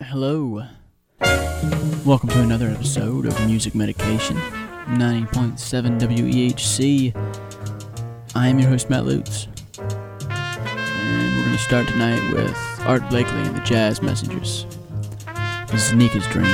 Hello. Welcome to another episode of Music Medication, 90.7 WEHC. I am your host, Matt Lutz. And we're going to start tonight with Art Blakey and the Jazz Messengers. This is Nica's Dream.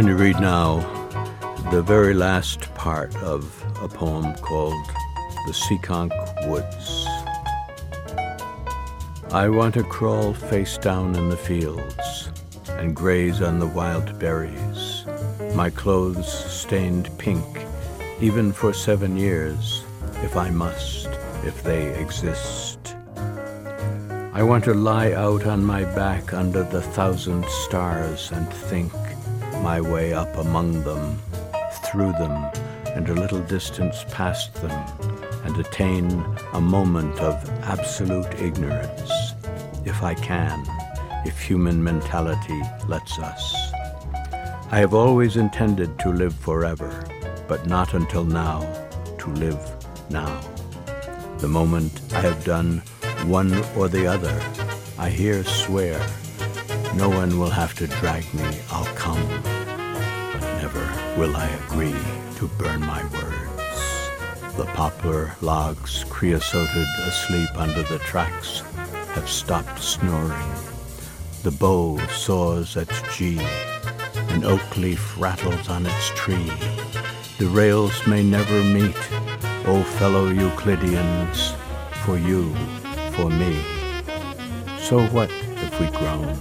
Going to read now the very last part of a poem called The Seekonk Woods. I want to crawl face down in the fields and graze on the wild berries, my clothes stained pink, even for seven years, if I must, if they exist. I want to lie out on my back under the thousand stars and think my way up among them, through them, and a little distance past them, and attain a moment of absolute ignorance, if I can, if human mentality lets us. I have always intended to live forever, but not until now, to live now. The moment I have done one or the other, I here swear, no one will have to drag me, I'll come, will I agree to burn my words. The poplar logs, creosoted asleep under the tracks, have stopped snoring. The bow saws at G, an oak leaf rattles on its tree. The rails may never meet, O fellow Euclideans, for you, for me. So what if we groan?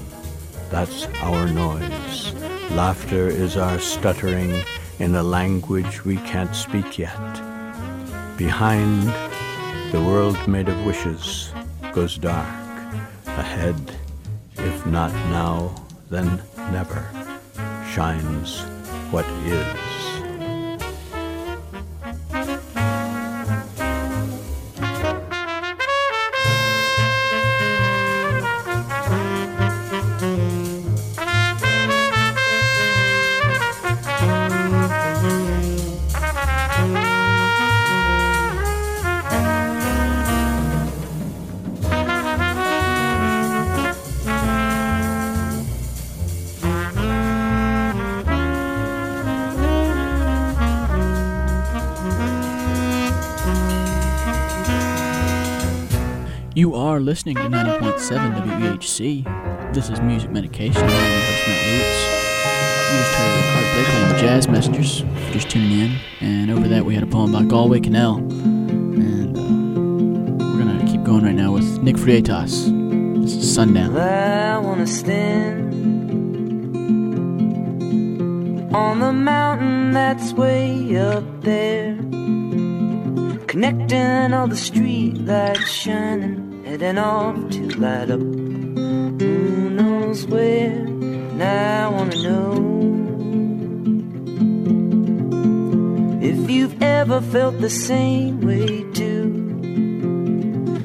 That's our noise. Laughter is our stuttering in a language we can't speak yet. Behind, the world made of wishes goes dark. Ahead, if not now, then never, shines what is. Listening to 90.7 WEHC. This is Music Medication. I'm your host, Matt Lutz. We just heard Blakey and Jazz Messengers just tuning in. And over that, we had a poem by Galway Kinnell. And uh, we're going to keep going right now with Nick Freitas. This is Sundown. I wanna stand on the mountain that's way up there, connecting all the street lights shining, heading off to light up who knows where. And I wanna know if you've ever felt the same way too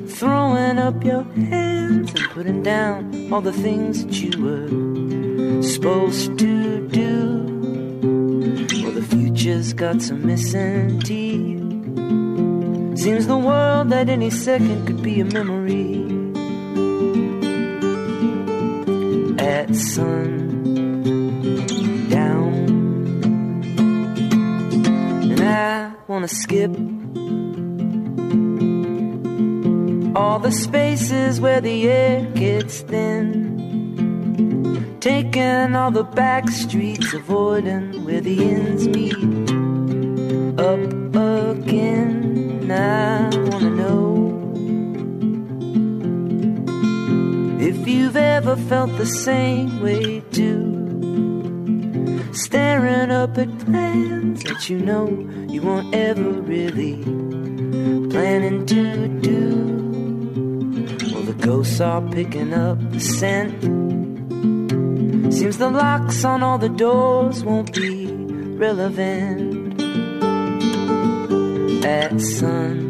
throwing up your hands and putting down all the things that you were supposed to do. Well, the future's got some missing teeth. Seems the world that any second could be a memory. At sundown, and I wanna skip all the spaces where the air gets thin. Taking all the back streets, avoiding where the ends meet. Up again, I wanna know if you've ever felt the same way too. Staring up at plans that you know you won't ever really planning to do. Well, the ghosts are picking up the scent. Seems the locks on all the doors won't be relevant at sundown.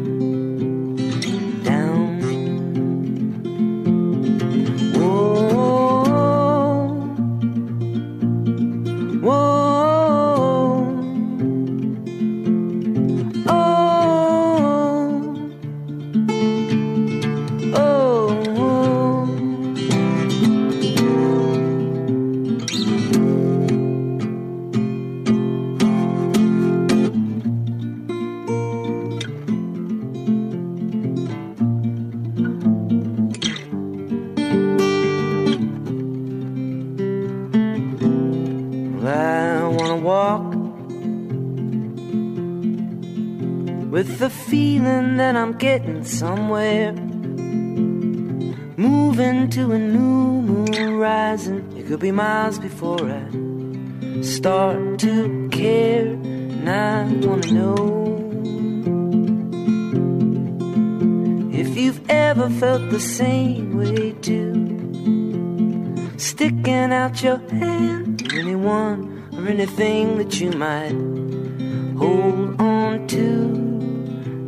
With the feeling that I'm getting somewhere. Moving to a new moon rising. It could be miles before I start to care. And I wanna know if you've ever felt the same way too. Sticking out your hand to anyone or anything that you might hold on to.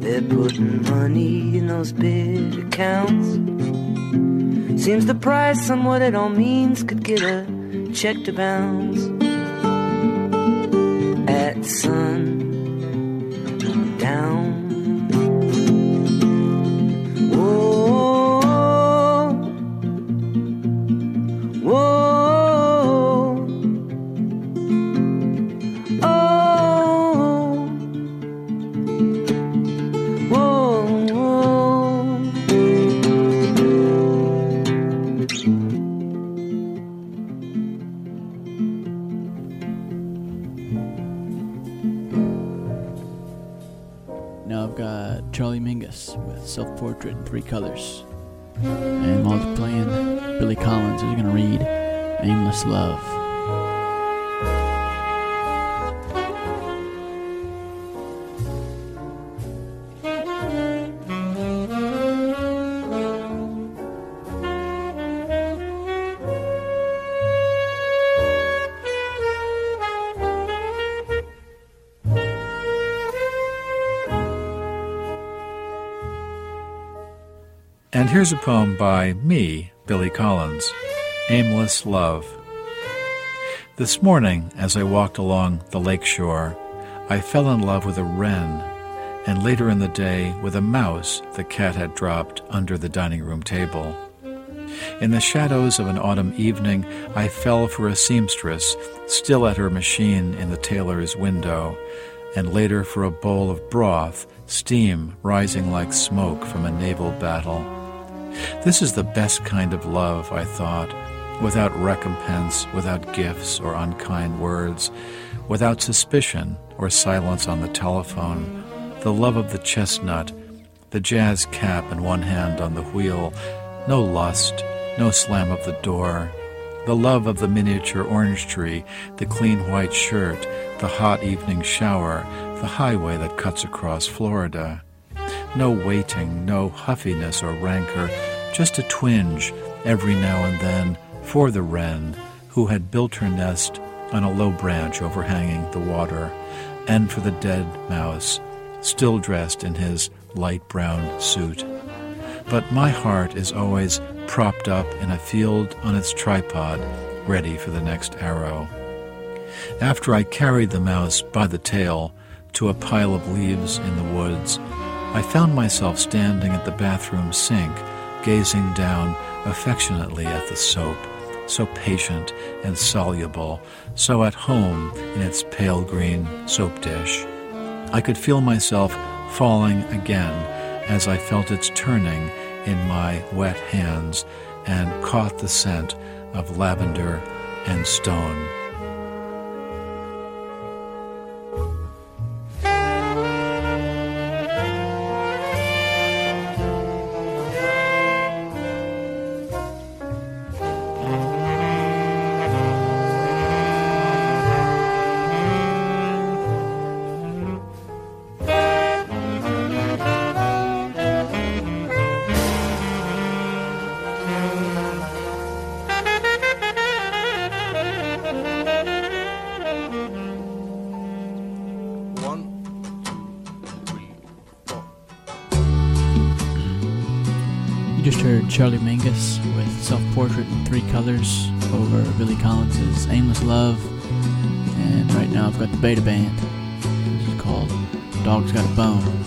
They're putting money in those big accounts. Seems the price on what it all means could get a check to bounce at sun 103 Colors. And while it's playing, Billy Collins is going to read Aimless Love. And here's a poem by me, Billy Collins Aimless Love. This morning, as I walked along the lake shore, I fell in love with a wren, and later in the day with a mouse the cat had dropped under the dining room table. In the shadows of an autumn evening, I fell for a seamstress still at her machine in the tailor's window, and later for a bowl of broth, steam rising like smoke from a naval battle. This is the best kind of love, I thought, without recompense, without gifts or unkind words, without suspicion or silence on the telephone, the love of the chestnut, the jazz cap in one hand on the wheel, no lust, no slam of the door, the love of the miniature orange tree, the clean white shirt, the hot evening shower, the highway that cuts across Florida. No waiting, no huffiness or rancor, just a twinge every now and then for the wren who had built her nest on a low branch overhanging the water, and for the dead mouse, still dressed in his light brown suit. But my heart is always propped up in a field on its tripod, ready for the next arrow. After I carried the mouse by the tail to a pile of leaves in the woods, I found myself standing at the bathroom sink, gazing down affectionately at the soap, so patient and soluble, so at home in its pale green soap dish. I could feel myself falling again as I felt its turning in my wet hands and caught the scent of lavender and stone. Charlie Mingus with Self Portrait in Three Colors over Billy Collins' Aimless Love. And right now I've got the Beta Band. This is called Dog's Got a Bone.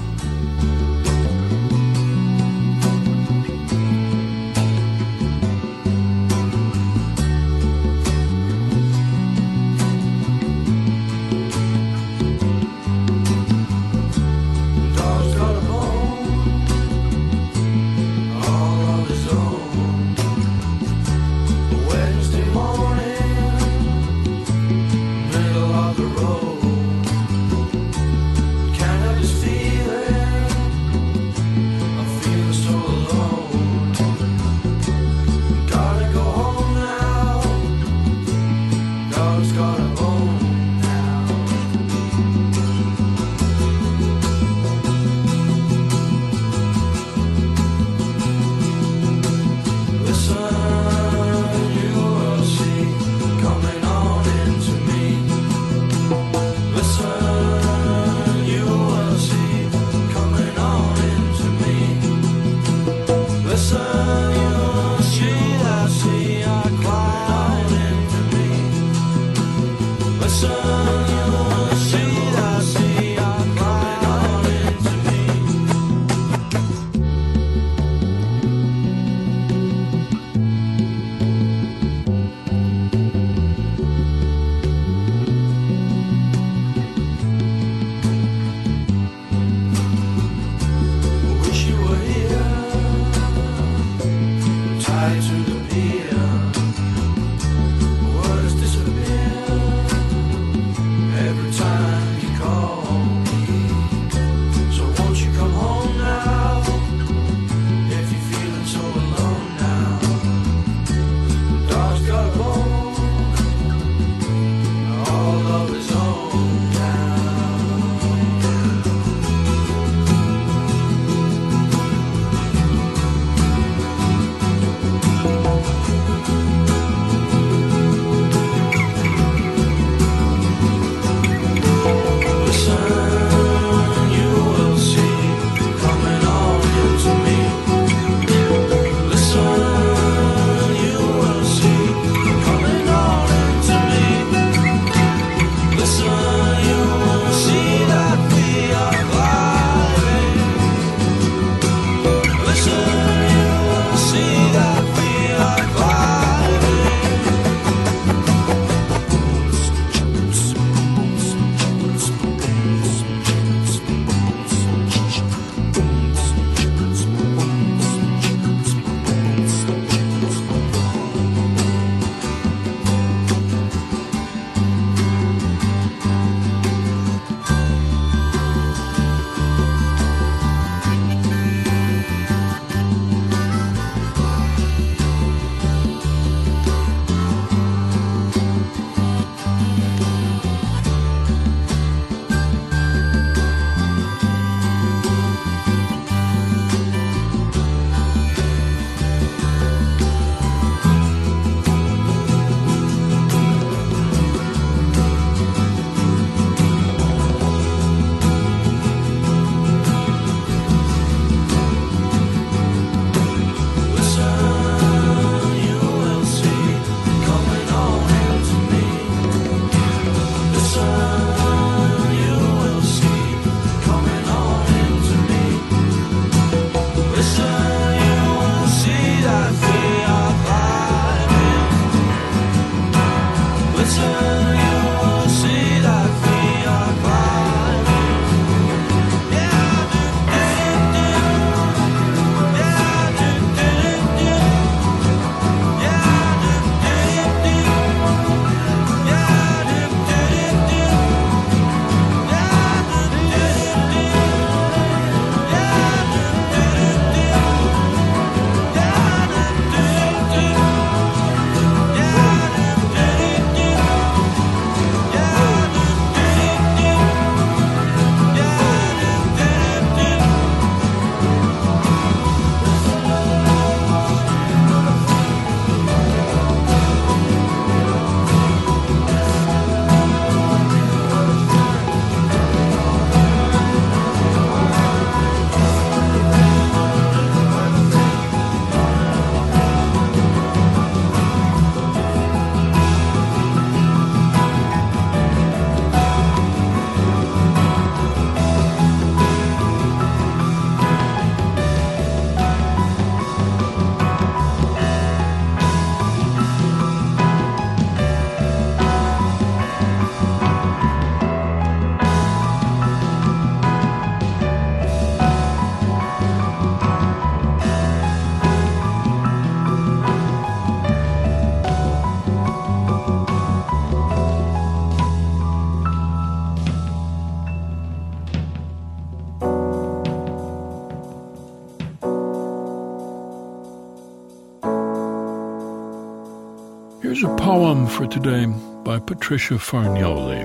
For today by Patricia Fargnoli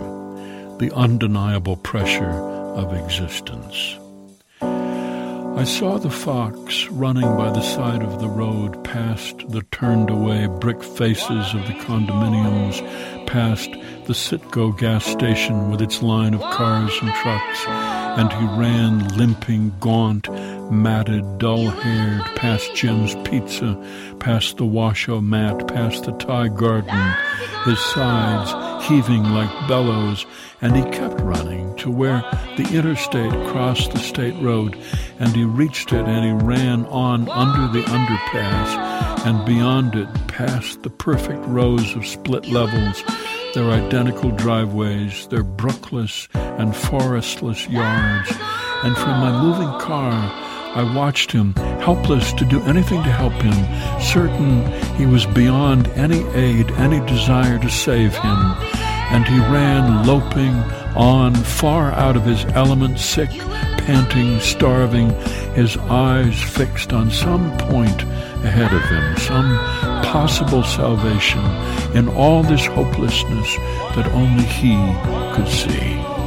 The Undeniable Pressure of Existence. I saw the fox running by the side of the road past the turned away brick faces of the condominiums, past the Citgo gas station with its line of cars and trucks, and he ran limping, gaunt, matted, dull-haired, past Jim's Pizza, past the Washoe mat, past the Thai garden, his sides heaving like bellows, and he kept running to where the interstate crossed the state road, and he reached it and he ran on under the underpass, and beyond it, past the perfect rows of split levels, their identical driveways, their brookless and forestless yards, and from my moving car, I watched him, helpless to do anything to help him, certain he was beyond any aid, any desire to save him. And he ran, loping, on, far out of his element, sick, panting, starving, his eyes fixed on some point ahead of him, some possible salvation in all this hopelessness that only he could see.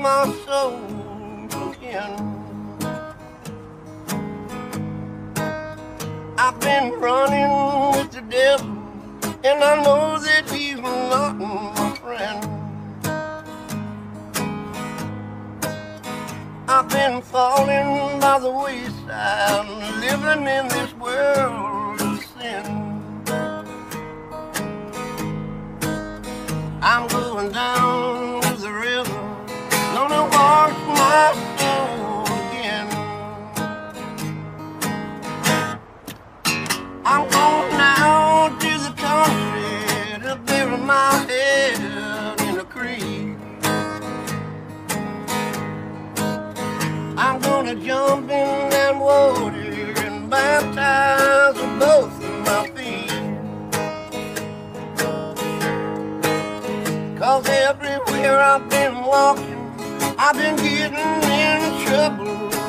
My soul again. I've been running with the devil, and I know that he's not my friend. I've been falling by the wayside, living in this world of sin. I'm going down my head in a creek. I'm gonna jump in that water and baptize both of my feet. Cause everywhere I've been walking, I've been getting in trouble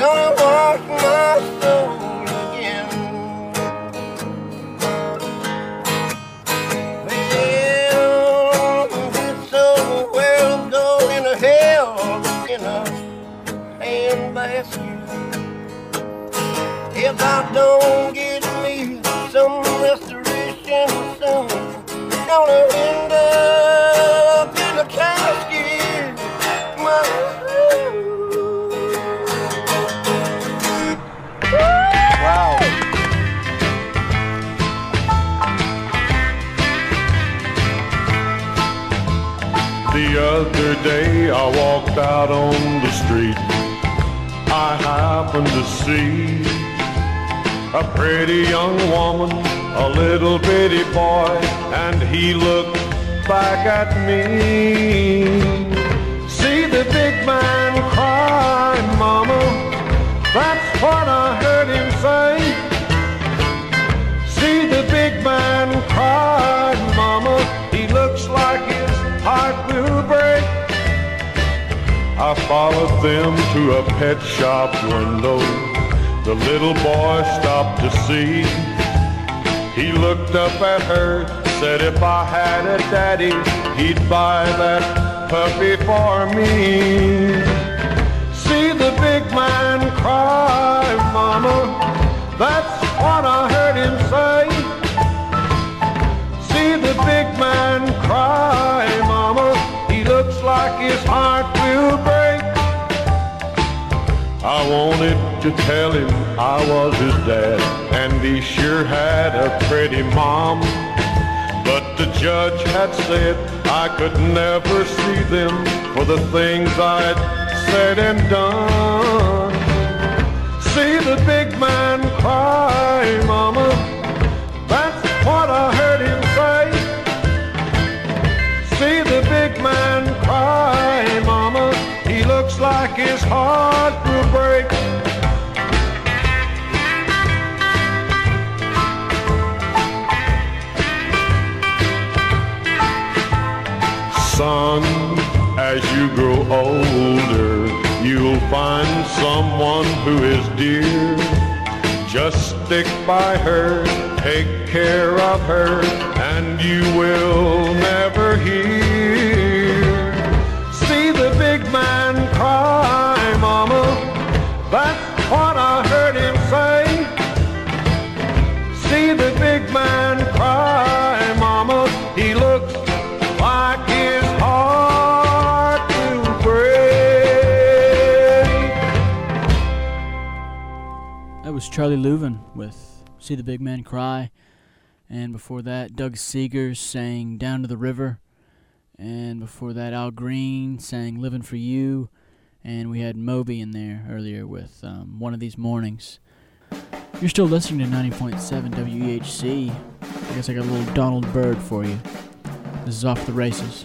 gonna wash my soul again. Well, this old world's going to hell in a handbasket. If I don't get I walked out on the street. I happened to see a pretty young woman, a little bitty boy, and he looked back at me. See the big man cry, mama. That's what I heard him say. See the big man cry, mama. He looks like his heart will break. I followed them to a pet shop window. The little boy stopped to see. He looked up at her, said if I had a daddy, he'd buy that puppy for me. See the big man cry, mama. That's what I heard him say. See the big man cry, mama. He looks like his heart will break. I wanted to tell him I was his dad, and he sure had a pretty mom. But the judge had said I could never see them for the things I'd said and done. See the big man cry, mama. That's what I his heart will break. Son, as you grow older, you'll find someone who is dear. Just stick by her, take care of her, and you will never Charlie Louvin with See the Big Man Cry. And before that, Doug Seegers sang Down to the River. And before that, Al Green sang Living for You. And we had Moby in there earlier with um, One of These Mornings. You're still listening to 90.7 WEHC. I guess I got a little Donald Byrd for you. This is Off the Races.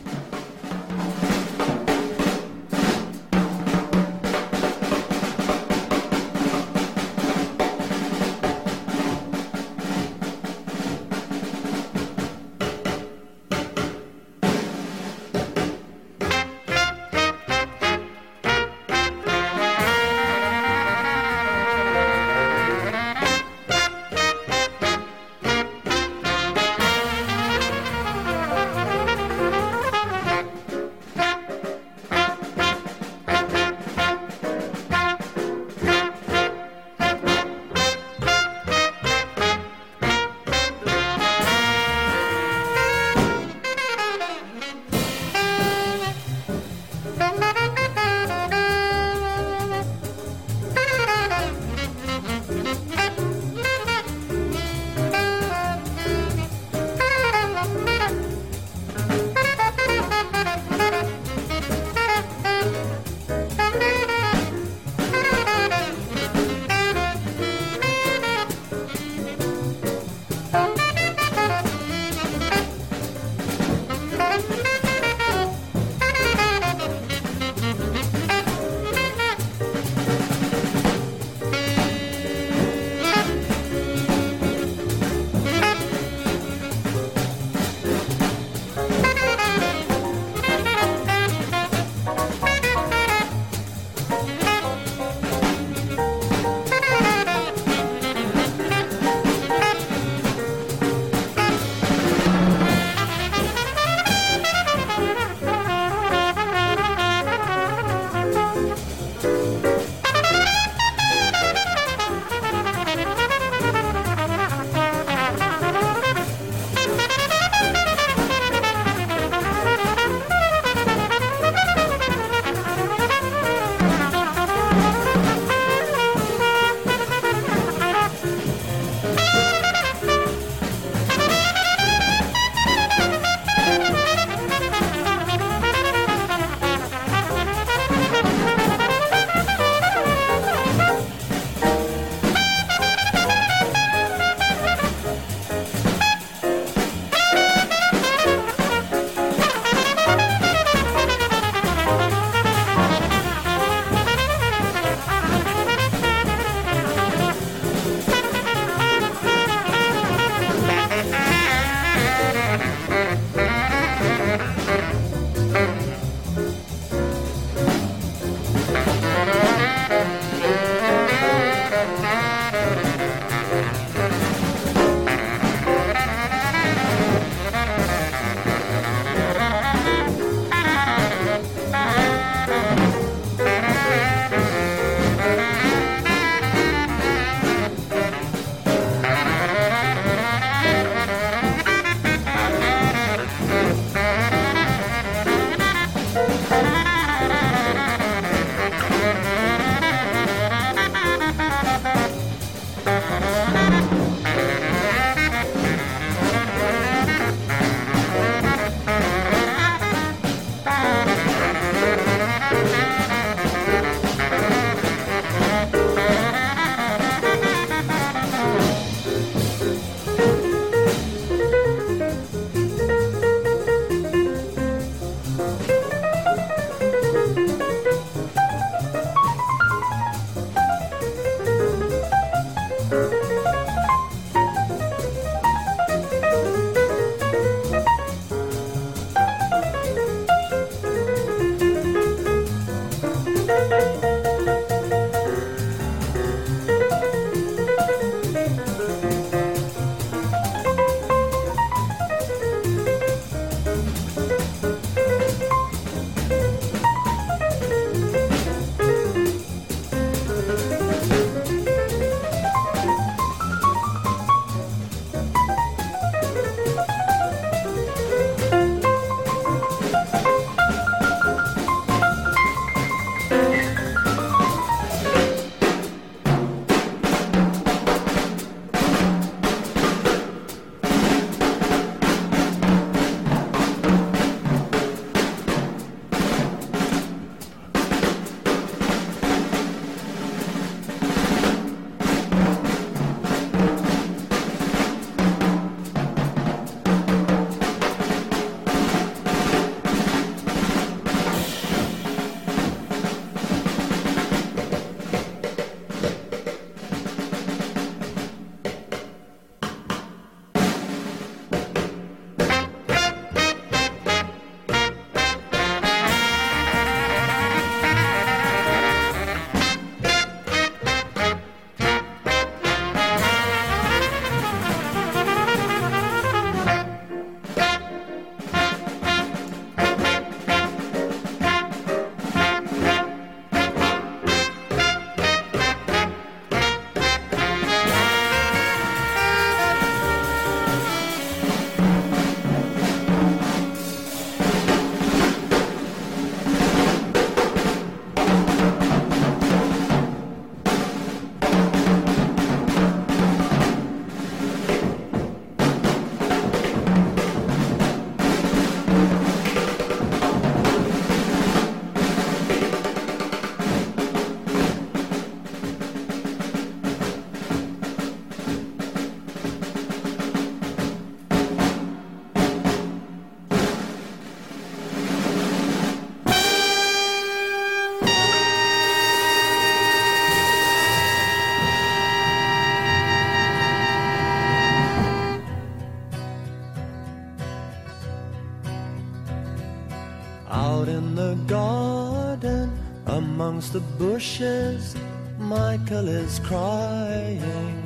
Michael is crying.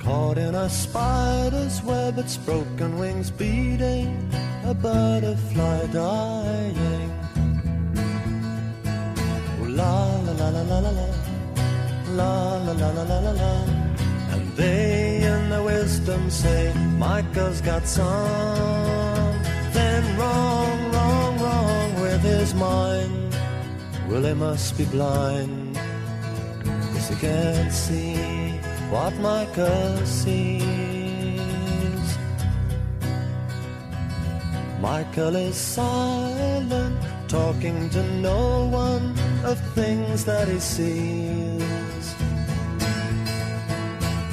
Caught in a spider's web, its broken wings beating, a butterfly dying. La la la la la la la, la la la la la la. And they in their wisdom say, Michael's got something Well, he must be blind, cause he can't see what Michael sees. Michael is silent, talking to no one of things that he sees.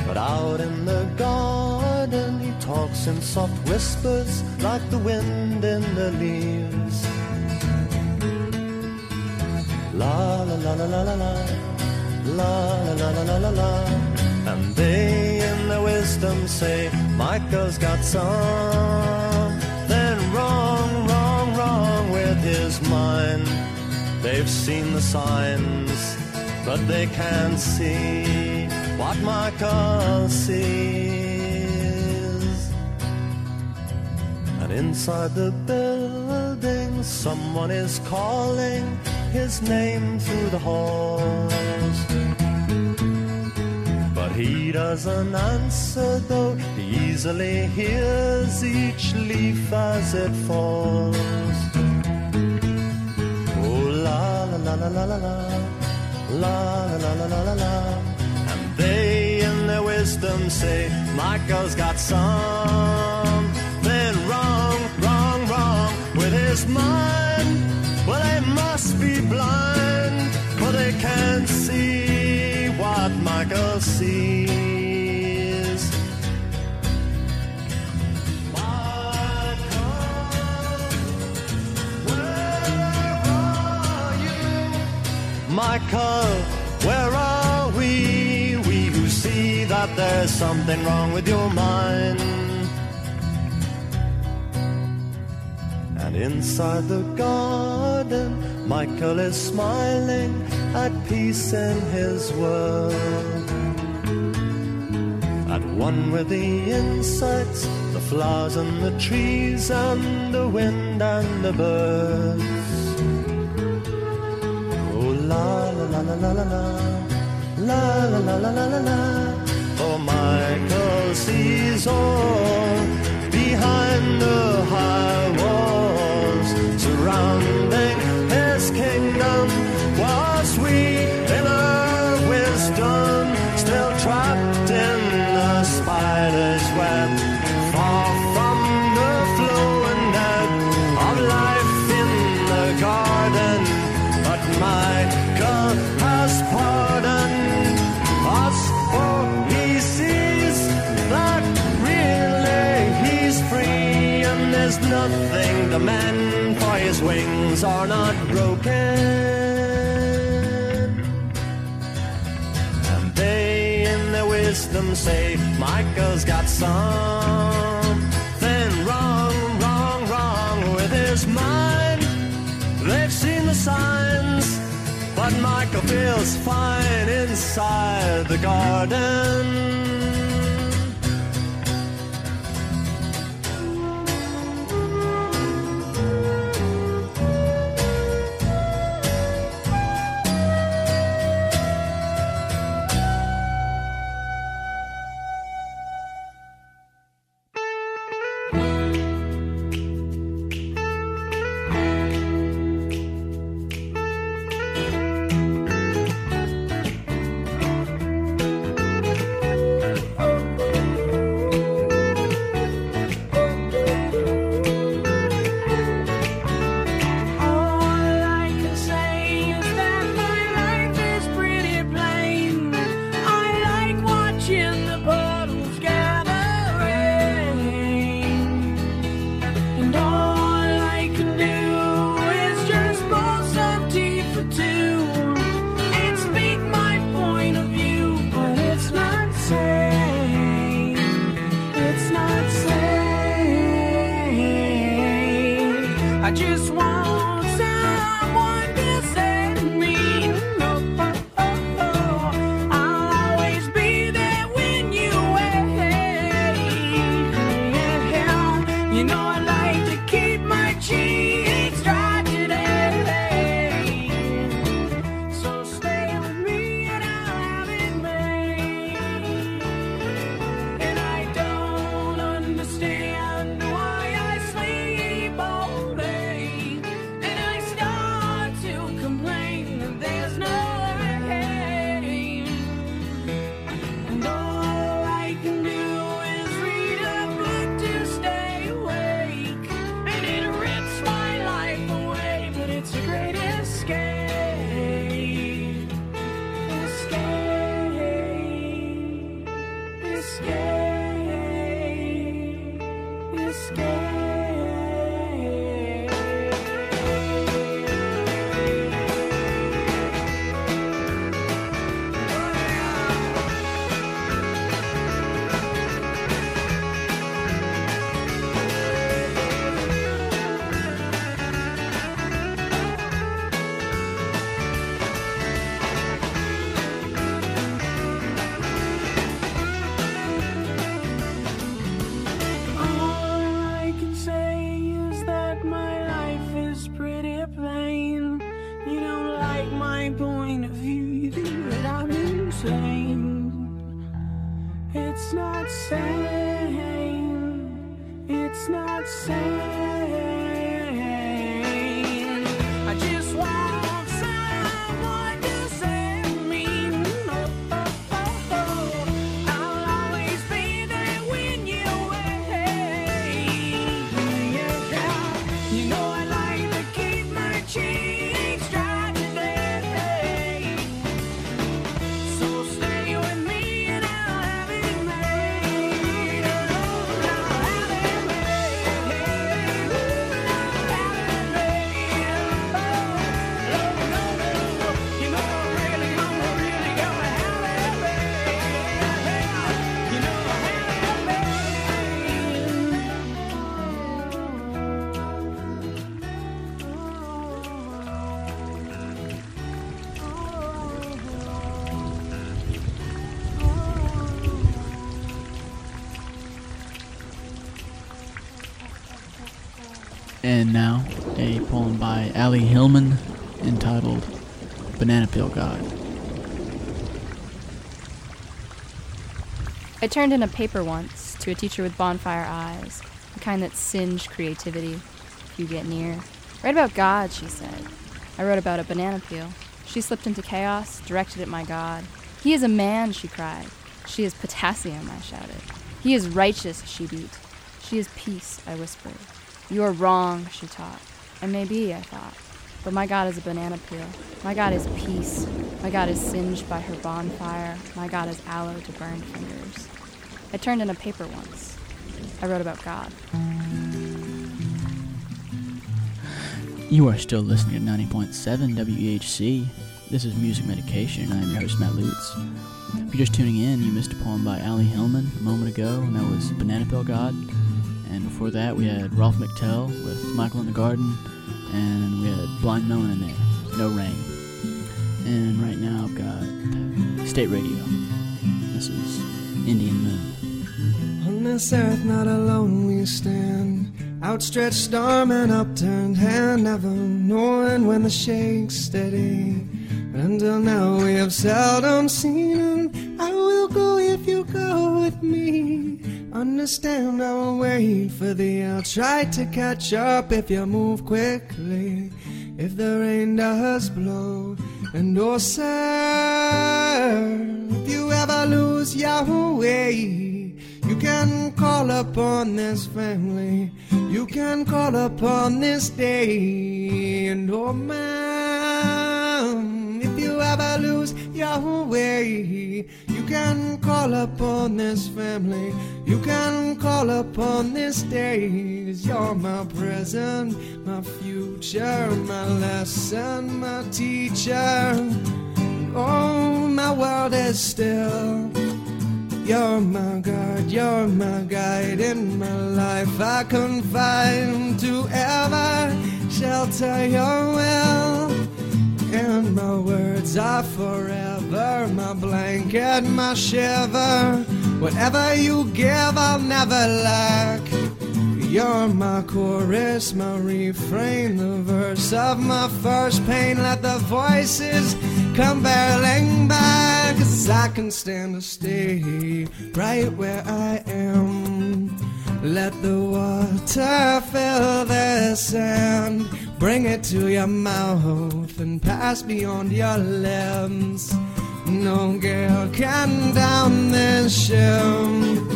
But out in the garden, he talks in soft whispers like the wind in the leaves. La la la la la la la, la la la la la la. And they in their wisdom say, Michael's got something wrong, wrong, wrong with his mind. They've seen the signs, but they can't see what Michael sees. And inside the building, someone is calling his name through the halls. But he doesn't answer, though he easily hears each leaf as it falls. Oh, la la la la la la la, la la la la la la. And they, in their wisdom, say, Michael's got something wrong, wrong, wrong with his mind. Be blind, for they can't see what Michael sees. Michael, where are you? Michael, where are we? We who see that there's something wrong with your mind. And inside the garden, Michael is smiling at peace in his world. At one with the insects, the flowers and the trees, and the wind and the birds. Oh la la la la la la la la la la la la la. Oh Michael sees all behind the high walls surrounding are not broken. And they, in their wisdom, say, Michael's got something wrong, wrong, wrong with his mind. They've seen the signs, but Michael feels fine inside the garden. By Ali Hillman entitled Banana Peel God. I turned in a paper once to a teacher with bonfire eyes, the kind that singe creativity if you get near. Write about God, she said. I wrote about a banana peel. She slipped into chaos, directed at my God. He is a man, she cried. She is potassium, I shouted. He is righteous, she beat. She is peace, I whispered. You are wrong, she taught. And maybe, I thought. But my God is a banana peel. My God is peace. My God is singed by her bonfire. My God is aloe to burn fingers. I turned in a paper once. I wrote about God. You are still listening to 90.7 WEHC. This is Music Medication, and I'm your host, Matt Lutz. If you're just tuning in, you missed a poem by Ali Hillman a moment ago, and that was Banana Peel God. Before that, we had Ralph McTell with Michael in the Garden, and we had Blind Melon in there, No Rain. And right now, I've got State Radio. This is Indian Moon. On this earth, not alone we stand. Outstretched arm and upturned hand, never knowing when the shake's steady. But until now, we have seldom seen him. I will go if you go with me. Understand, I will wait for thee. I'll try to catch up if you move quickly. If the rain does blow, and oh, sir, if you ever lose your way, you can call upon this family. You can call upon this day. And oh you ever lose your way, you can call upon this family. You can call upon this day. you're my present, my future, my lesson, my teacher. Oh, my world is still. You're my guide, you're my guide in my life. I confide to ever shelter your will. And my words are forever, my blanket, my shiver. Whatever you give, I'll never lack. You're my chorus, my refrain, the verse of my first pain. Let the voices come barreling back, 'cause I can stand to stay right where I am. Let the water fill the sand, Bring it to your mouth and pass beyond your lips. No girl can down this shim,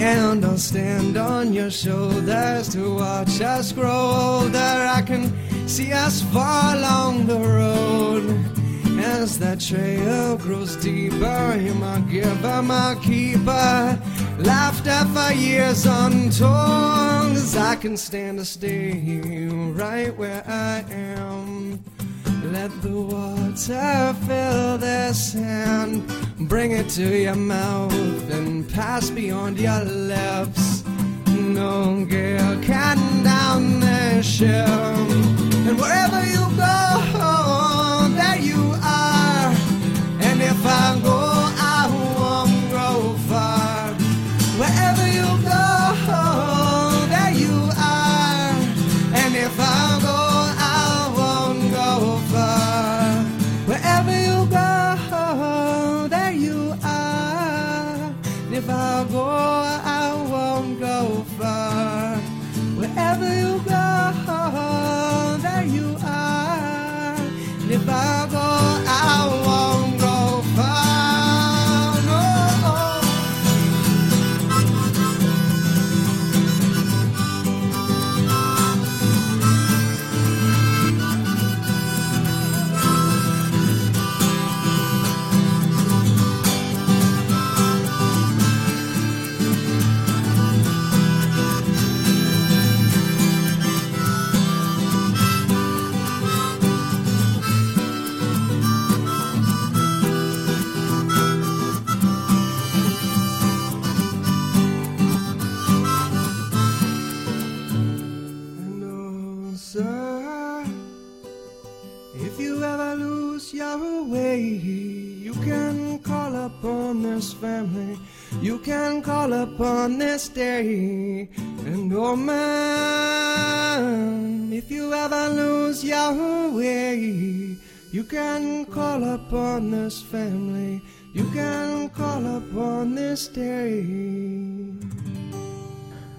and I'll stand on your shoulders to watch us grow older. I can see us far along the road as that trail grows deeper. You're my giver, my keeper. Life lived out five years on as I can stand to stay right where I am. Let the water fill the sand, bring it to your mouth and pass beyond your lips. No girl, can down the ship, and wherever you go. Goodbye.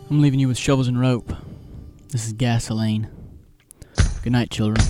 I'm leaving you with shovels and rope. This is gasoline. Good night, children.